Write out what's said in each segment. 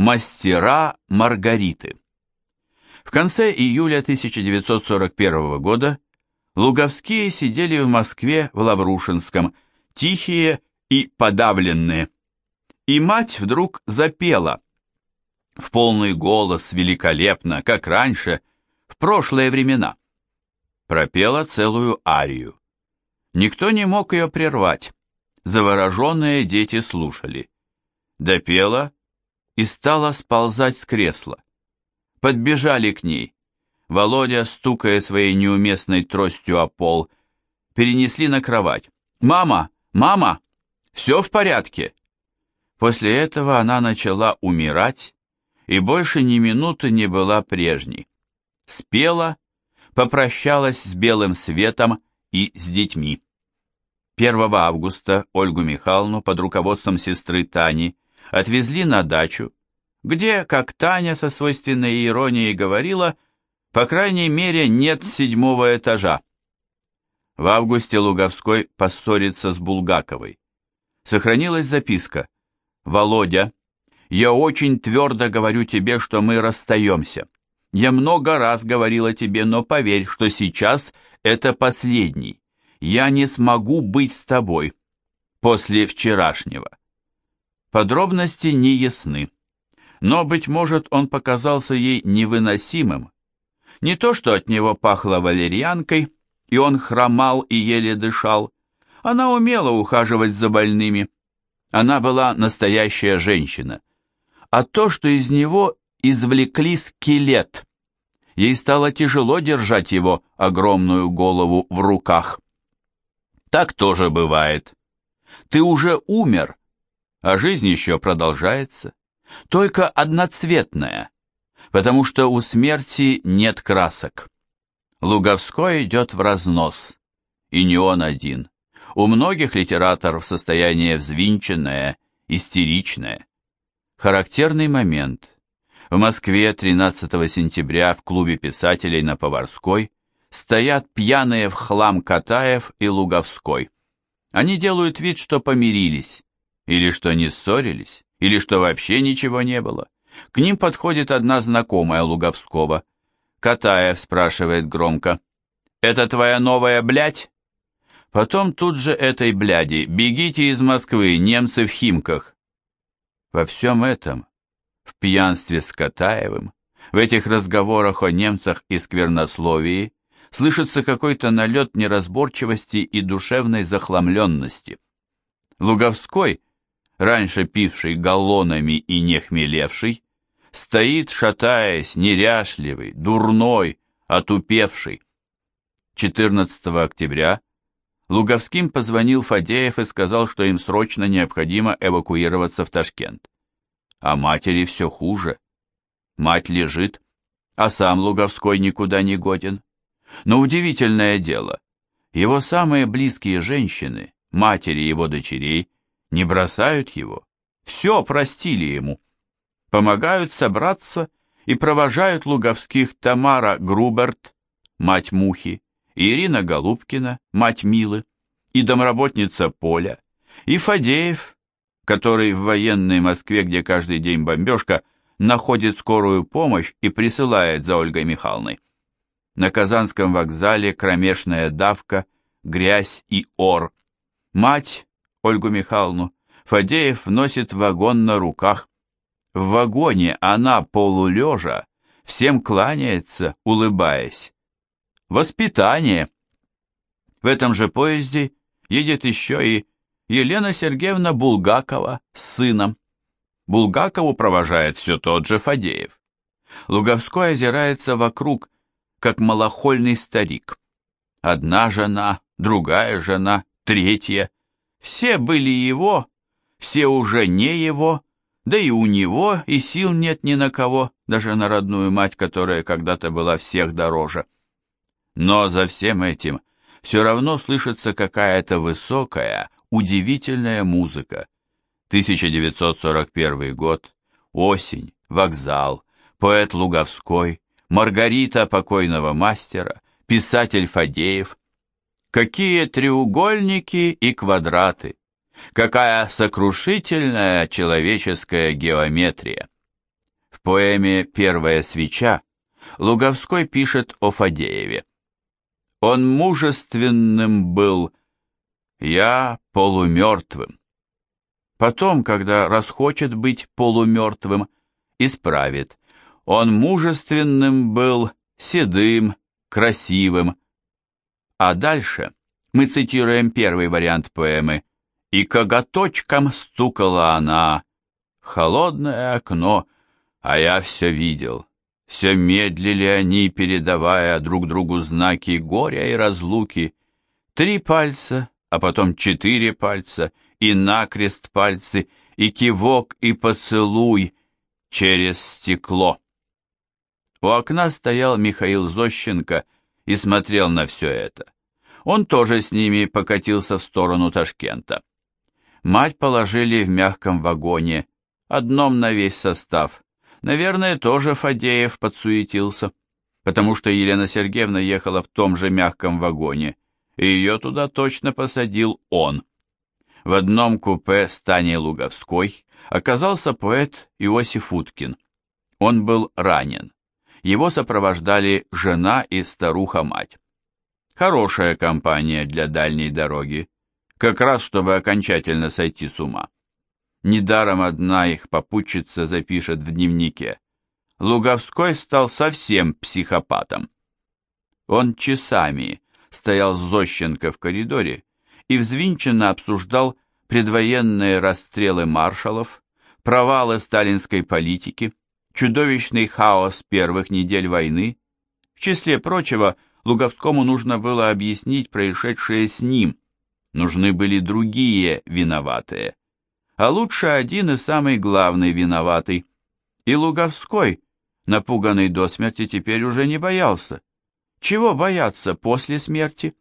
Мастера Маргариты. В конце июля 1941 года Луговские сидели в Москве в Лаврушинском, тихие и подавленные. И мать вдруг запела. В полный голос, великолепно, как раньше, в прошлые времена. Пропела целую арию. Никто не мог ее прервать. Завороженные дети слушали. Допела и стала сползать с кресла. Подбежали к ней. Володя, стукая своей неуместной тростью о пол, перенесли на кровать. «Мама! Мама! Все в порядке!» После этого она начала умирать и больше ни минуты не была прежней. Спела, попрощалась с белым светом и с детьми. 1 августа Ольгу Михайловну под руководством сестры Тани отвезли на дачу, где, как Таня со свойственной иронией говорила, по крайней мере нет седьмого этажа. В августе Луговской поссорится с Булгаковой. Сохранилась записка. «Володя, я очень твердо говорю тебе, что мы расстаемся. Я много раз говорила тебе, но поверь, что сейчас это последний. Я не смогу быть с тобой после вчерашнего. Подробности не ясны, но, быть может, он показался ей невыносимым. Не то, что от него пахло валерьянкой, и он хромал и еле дышал. Она умела ухаживать за больными. Она была настоящая женщина. А то, что из него извлекли скелет. Ей стало тяжело держать его огромную голову в руках. Так тоже бывает. Ты уже умер, а жизнь еще продолжается, только одноцветная, потому что у смерти нет красок. Луговской идет в разнос, и не он один. У многих литераторов состояние взвинченное, истеричное. Характерный момент. В Москве 13 сентября в клубе писателей на Поварской стоят пьяные в хлам Катаев и Луговской. Они делают вид, что помирились, или что не ссорились, или что вообще ничего не было. К ним подходит одна знакомая Луговского. Катаев спрашивает громко. «Это твоя новая блядь?» Потом тут же этой бляди «Бегите из Москвы, немцы в Химках». Во всем этом, в пьянстве с Катаевым, в этих разговорах о немцах и сквернословии, слышится какой-то налет неразборчивости и душевной захламленности. Луговской – раньше пивший галлонами и не хмелевший, стоит, шатаясь, неряшливый, дурной, отупевший. 14 октября Луговским позвонил Фадеев и сказал, что им срочно необходимо эвакуироваться в Ташкент. А матери все хуже. Мать лежит, а сам Луговской никуда не годен. Но удивительное дело, его самые близкие женщины, матери его дочерей, не бросают его, все простили ему, помогают собраться и провожают луговских Тамара Груберт, мать Мухи, и Ирина Голубкина, мать Милы, и домработница Поля, и Фадеев, который в военной Москве, где каждый день бомбежка, находит скорую помощь и присылает за Ольгой Михайловной. На Казанском вокзале кромешная давка, грязь и ор. Мать Ольгу Михайловну, Фадеев носит вагон на руках. В вагоне она, полулежа, всем кланяется, улыбаясь. Воспитание. В этом же поезде едет еще и Елена Сергеевна Булгакова с сыном. Булгакову провожает все тот же Фадеев. Луговской озирается вокруг, как малохольный старик. Одна жена, другая жена, третья. Все были его, все уже не его, да и у него и сил нет ни на кого, даже на родную мать, которая когда-то была всех дороже. Но за всем этим все равно слышится какая-то высокая, удивительная музыка. 1941 год, осень, вокзал, поэт Луговской, Маргарита покойного мастера, писатель Фадеев, Какие треугольники и квадраты! Какая сокрушительная человеческая геометрия! В поэме «Первая свеча» Луговской пишет о Фадееве. «Он мужественным был, я полумертвым. Потом, когда расхочет быть полумертвым, исправит. Он мужественным был, седым, красивым. А дальше мы цитируем первый вариант поэмы. «И коготочком стукала она, холодное окно, а я все видел». Все медлили они, передавая друг другу знаки горя и разлуки. Три пальца, а потом четыре пальца, и накрест пальцы, и кивок, и поцелуй через стекло. У окна стоял Михаил Зощенко и смотрел на все это. Он тоже с ними покатился в сторону Ташкента. Мать положили в мягком вагоне, одном на весь состав. Наверное, тоже Фадеев подсуетился, потому что Елена Сергеевна ехала в том же мягком вагоне, и ее туда точно посадил он. В одном купе с Таней Луговской оказался поэт Иосиф Уткин. Он был ранен. Его сопровождали жена и старуха-мать. Хорошая компания для дальней дороги, как раз чтобы окончательно сойти с ума. Недаром одна их попутчица запишет в дневнике. Луговской стал совсем психопатом. Он часами стоял с Зощенко в коридоре и взвинченно обсуждал предвоенные расстрелы маршалов, провалы сталинской политики, чудовищный хаос первых недель войны. В числе прочего, Луговскому нужно было объяснить происшедшее с ним. Нужны были другие виноватые. А лучше один и самый главный виноватый. И Луговской, напуганный до смерти, теперь уже не боялся. Чего бояться после смерти?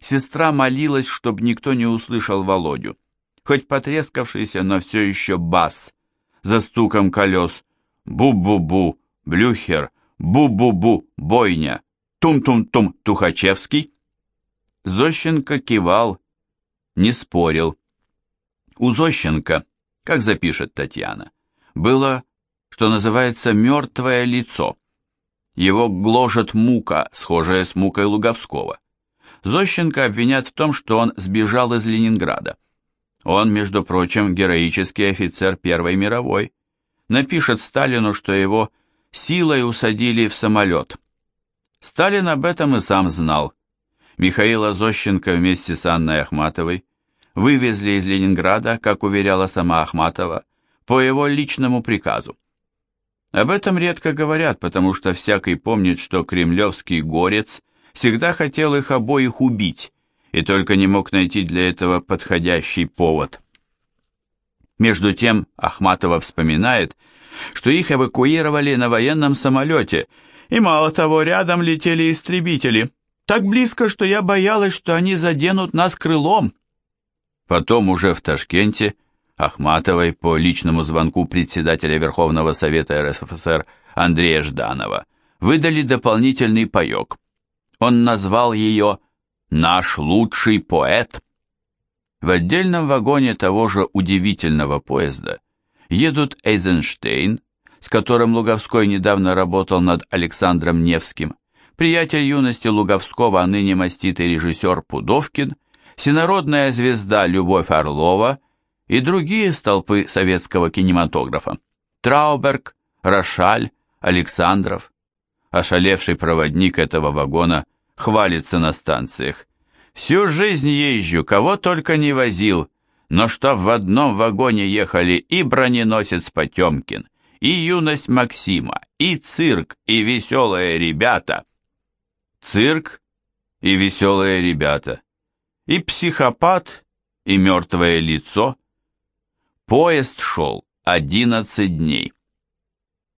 Сестра молилась, чтобы никто не услышал Володю. Хоть потрескавшийся, но все еще бас. За стуком колес Бу-бу-бу, Блюхер, бу-бу-бу, бойня, тум-тум-тум, Тухачевский. Зощенко кивал, не спорил. У Зощенко, как запишет Татьяна, было, что называется, мертвое лицо. Его гложет мука, схожая с мукой Луговского. Зощенко обвинят в том, что он сбежал из Ленинграда. Он, между прочим, героический офицер Первой мировой, напишет Сталину, что его силой усадили в самолет. Сталин об этом и сам знал. Михаила Зощенко вместе с Анной Ахматовой вывезли из Ленинграда, как уверяла сама Ахматова, по его личному приказу. Об этом редко говорят, потому что всякий помнит, что кремлевский горец всегда хотел их обоих убить, и только не мог найти для этого подходящий повод. Между тем Ахматова вспоминает, что их эвакуировали на военном самолете, и мало того, рядом летели истребители, так близко, что я боялась, что они заденут нас крылом. Потом уже в Ташкенте Ахматовой по личному звонку председателя Верховного Совета РСФСР Андрея Жданова выдали дополнительный паек. Он назвал ее «Наш лучший поэт». В отдельном вагоне того же удивительного поезда едут Эйзенштейн, с которым Луговской недавно работал над Александром Невским, приятель юности Луговского, а ныне маститый режиссер Пудовкин, всенародная звезда Любовь Орлова и другие столпы советского кинематографа. Трауберг, Рошаль, Александров. Ошалевший проводник этого вагона хвалится на станциях. Всю жизнь езжу, кого только не возил, но чтоб в одном вагоне ехали и броненосец Потемкин, и юность Максима, и цирк, и веселые ребята. Цирк и веселые ребята, и психопат, и мертвое лицо. Поезд шел одиннадцать дней.